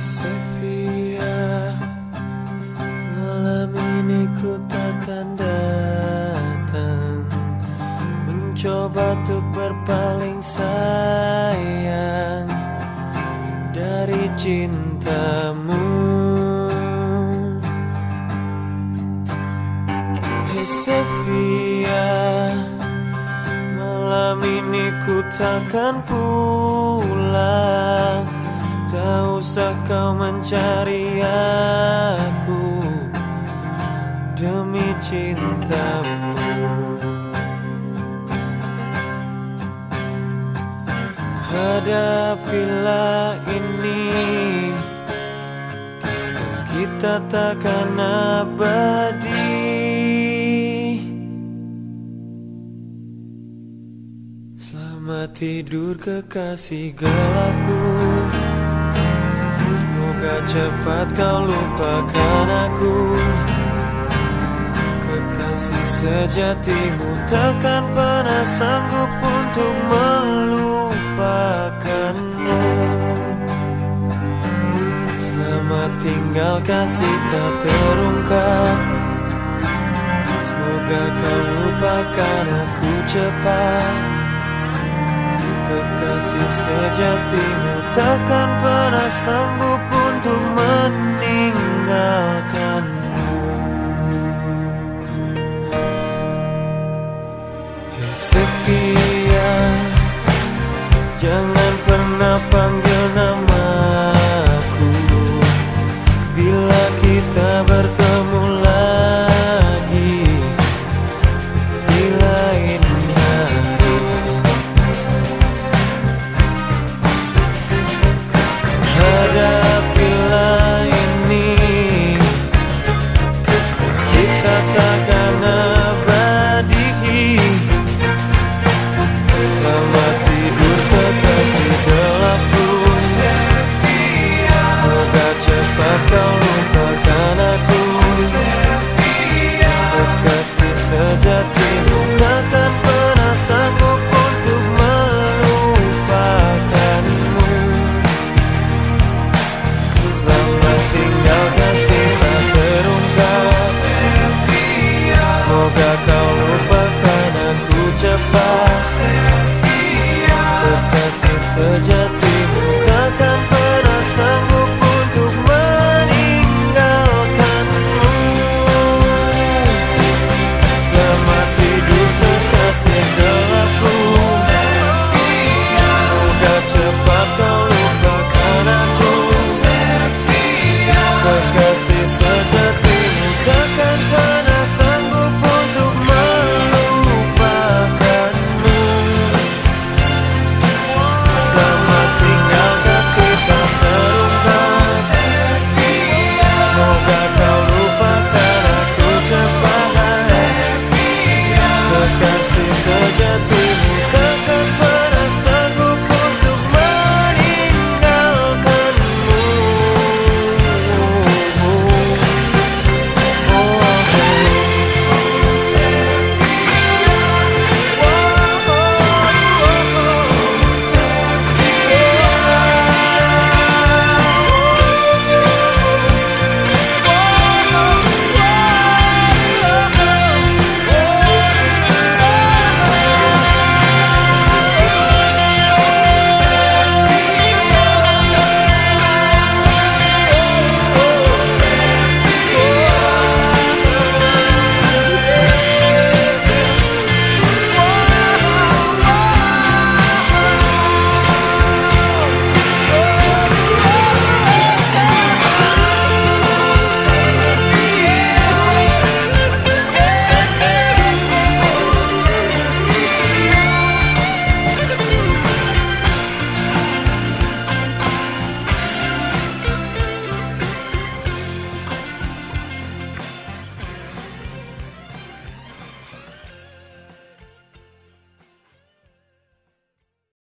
Sofia Malam ini ku takkan datang. Mencoba untuk berpaling sayang Dari cintamu. Hey Sofia Malam ini ku takkan pulang. Tak usah kau mencari aku Demi cintamu. Hadapilah ini. Kisah kita takkan abadi Selamat tidur kekasih gelapku Semoga cepat kau lupakan aku. Kekasih sejatimu takkan pernah sanggup untuk melupakanmu. Selamat tinggal kasih tak terungkap. Semoga kau lupakan aku cepat. Kekasih sejatimu takkan pernah sanggup untuk meninggalkanmu. Hey Sophia Jangan pernah panggil cepat kau lupakan aku Kekasih sejatimu takkan pernah sanggup untuk melupakanmu Selamat tinggal kasih tak terungkap Semoga